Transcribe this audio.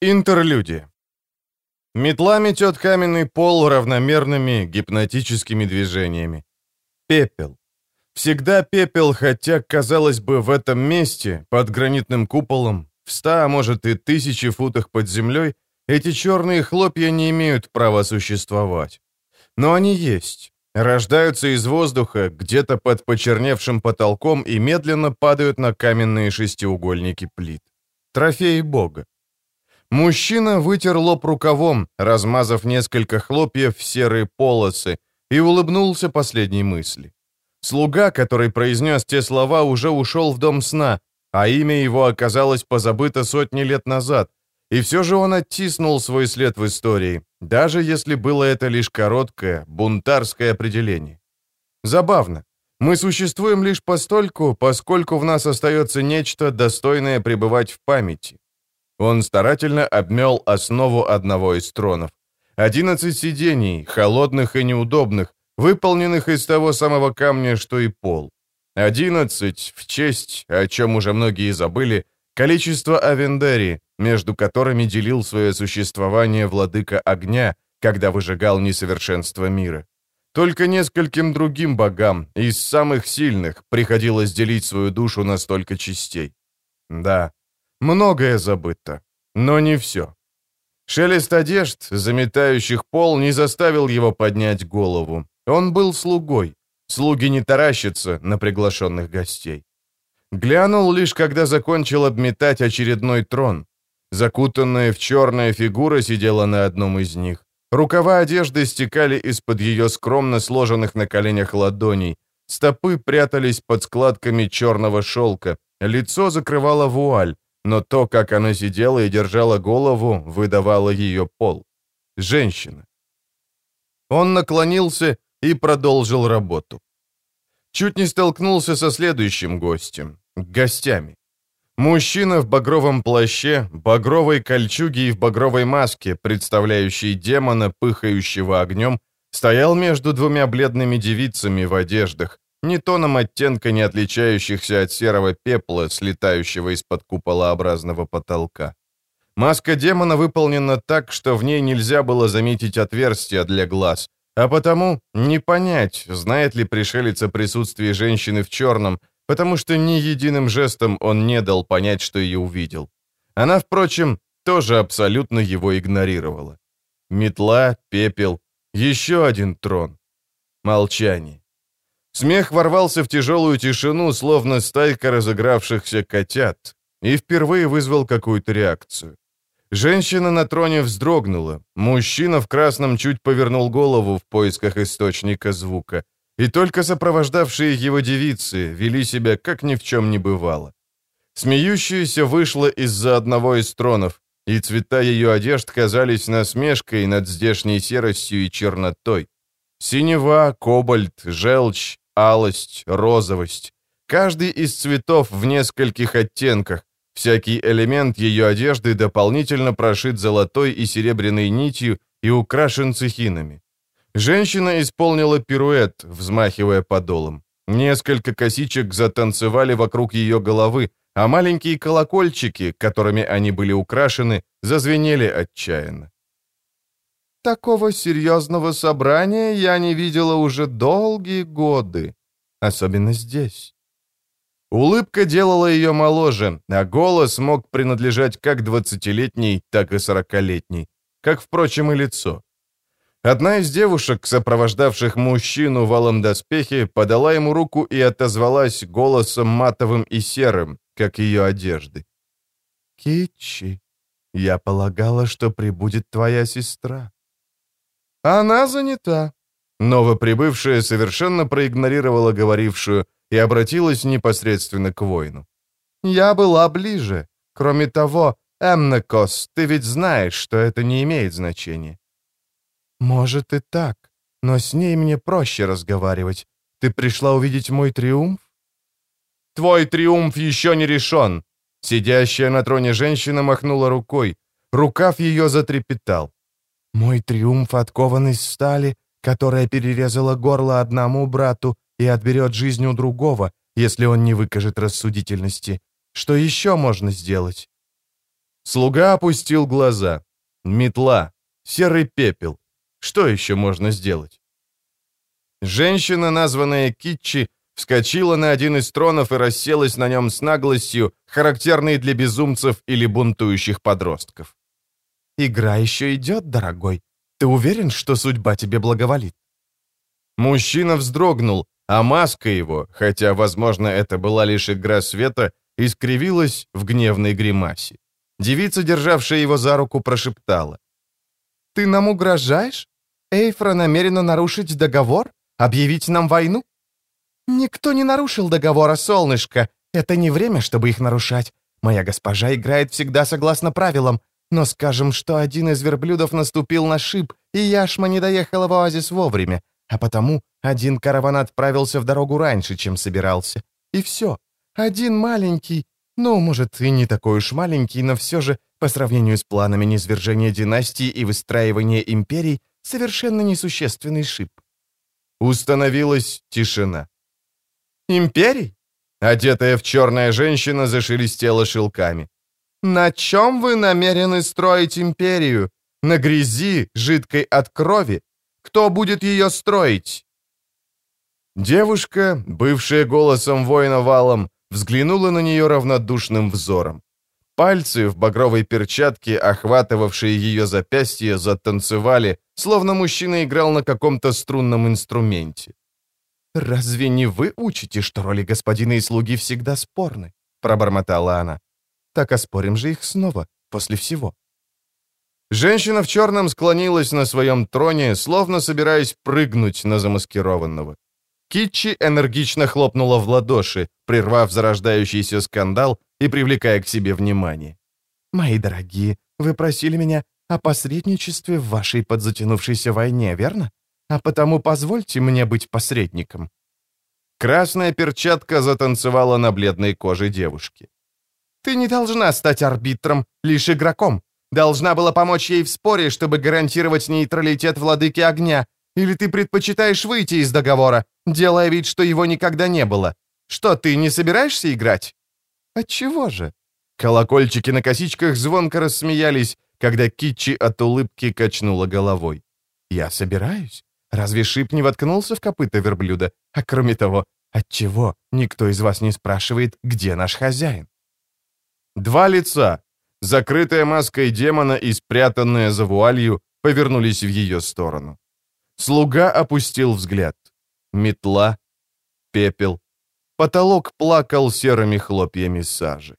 Интерлюдия. Метла метет каменный пол равномерными гипнотическими движениями. Пепел. Всегда пепел, хотя, казалось бы, в этом месте, под гранитным куполом, в ста, а может и тысячи футах под землей, эти черные хлопья не имеют права существовать. Но они есть. Рождаются из воздуха, где-то под почерневшим потолком и медленно падают на каменные шестиугольники плит. Трофеи бога. Мужчина вытер лоб рукавом, размазав несколько хлопьев в серые полосы, и улыбнулся последней мысли. Слуга, который произнес те слова, уже ушел в дом сна, а имя его оказалось позабыто сотни лет назад, и все же он оттиснул свой след в истории, даже если было это лишь короткое, бунтарское определение. Забавно. Мы существуем лишь постольку, поскольку в нас остается нечто, достойное пребывать в памяти. Он старательно обмел основу одного из тронов. Одиннадцать сидений, холодных и неудобных, выполненных из того самого камня, что и пол. Одиннадцать, в честь, о чем уже многие забыли, количество Авендери, между которыми делил свое существование владыка огня, когда выжигал несовершенство мира. Только нескольким другим богам, из самых сильных, приходилось делить свою душу на столько частей. Да, многое забыто, но не все. Шелест одежд, заметающих пол, не заставил его поднять голову. Он был слугой. Слуги не таращатся на приглашенных гостей. Глянул лишь, когда закончил обметать очередной трон. Закутанная в черная фигура сидела на одном из них. Рукава одежды стекали из-под ее скромно сложенных на коленях ладоней. Стопы прятались под складками черного шелка. Лицо закрывала вуаль, но то, как она сидела и держала голову, выдавало ее пол. Женщина. Он наклонился и продолжил работу. Чуть не столкнулся со следующим гостем, гостями. Мужчина в багровом плаще, багровой кольчуге и в багровой маске, представляющий демона, пыхающего огнем, стоял между двумя бледными девицами в одеждах, ни тоном оттенка не отличающихся от серого пепла, слетающего из-под куполообразного потолка. Маска демона выполнена так, что в ней нельзя было заметить отверстия для глаз, а потому не понять, знает ли пришелец о присутствии женщины в черном, потому что ни единым жестом он не дал понять, что ее увидел. Она, впрочем, тоже абсолютно его игнорировала. Метла, пепел, еще один трон. Молчание. Смех ворвался в тяжелую тишину, словно стайка разыгравшихся котят, и впервые вызвал какую-то реакцию. Женщина на троне вздрогнула, мужчина в красном чуть повернул голову в поисках источника звука, и только сопровождавшие его девицы вели себя, как ни в чем не бывало. Смеющаяся вышла из-за одного из тронов, и цвета ее одежд казались насмешкой над здешней серостью и чернотой. Синева, кобальт, желчь, алость, розовость. Каждый из цветов в нескольких оттенках, Всякий элемент ее одежды дополнительно прошит золотой и серебряной нитью и украшен цехинами. Женщина исполнила пируэт, взмахивая подолом. Несколько косичек затанцевали вокруг ее головы, а маленькие колокольчики, которыми они были украшены, зазвенели отчаянно. «Такого серьезного собрания я не видела уже долгие годы, особенно здесь». Улыбка делала ее моложе, а голос мог принадлежать как двадцатилетней, так и сорокалетней, как, впрочем, и лицо. Одна из девушек, сопровождавших мужчину в алом подала ему руку и отозвалась голосом матовым и серым, как ее одежды. «Китчи, я полагала, что прибудет твоя сестра». «Она занята». Новоприбывшая совершенно проигнорировала говорившую, и обратилась непосредственно к воину. «Я была ближе. Кроме того, Эмнекос, ты ведь знаешь, что это не имеет значения». «Может и так, но с ней мне проще разговаривать. Ты пришла увидеть мой триумф?» «Твой триумф еще не решен!» Сидящая на троне женщина махнула рукой. Рукав ее затрепетал. «Мой триумф откован из стали, которая перерезала горло одному брату и отберет жизнь у другого, если он не выкажет рассудительности. Что еще можно сделать?» Слуга опустил глаза. Метла. Серый пепел. Что еще можно сделать? Женщина, названная Китчи, вскочила на один из тронов и расселась на нем с наглостью, характерной для безумцев или бунтующих подростков. «Игра еще идет, дорогой. Ты уверен, что судьба тебе благоволит?» Мужчина вздрогнул, а маска его, хотя, возможно, это была лишь игра света, искривилась в гневной гримасе. Девица, державшая его за руку, прошептала. «Ты нам угрожаешь? Эйфра намерена нарушить договор? Объявить нам войну?» «Никто не нарушил договора, солнышко. Это не время, чтобы их нарушать. Моя госпожа играет всегда согласно правилам. Но скажем, что один из верблюдов наступил на шип, и яшма не доехала в оазис вовремя, а потому один караван отправился в дорогу раньше, чем собирался. И все. Один маленький, ну, может, и не такой уж маленький, но все же, по сравнению с планами низвержения династии и выстраивания империй, совершенно несущественный шип. Установилась тишина. «Империй?» Одетая в черная женщина зашелестела шелками. «На чем вы намерены строить империю? На грязи, жидкой от крови? Кто будет ее строить?» Девушка, бывшая голосом воина валом, взглянула на нее равнодушным взором. Пальцы в багровой перчатке, охватывавшие ее запястье, затанцевали, словно мужчина играл на каком-то струнном инструменте. «Разве не вы учите, что роли господина и слуги всегда спорны?» — пробормотала она. «Так оспорим же их снова, после всего». Женщина в черном склонилась на своем троне, словно собираясь прыгнуть на замаскированного. Китчи энергично хлопнула в ладоши, прервав зарождающийся скандал и привлекая к себе внимание. «Мои дорогие, вы просили меня о посредничестве в вашей подзатянувшейся войне, верно? А потому позвольте мне быть посредником». Красная перчатка затанцевала на бледной коже девушки. «Ты не должна стать арбитром, лишь игроком. Должна была помочь ей в споре, чтобы гарантировать нейтралитет владыки огня. Или ты предпочитаешь выйти из договора, делая вид, что его никогда не было? Что, ты не собираешься играть?» «Отчего же?» Колокольчики на косичках звонко рассмеялись, когда Китчи от улыбки качнула головой. «Я собираюсь. Разве шип не воткнулся в копыта верблюда? А кроме того, отчего никто из вас не спрашивает, где наш хозяин?» Два лица, закрытая маской демона и спрятанная за вуалью, повернулись в ее сторону. Слуга опустил взгляд. Метла, пепел. Потолок плакал серыми хлопьями сажи.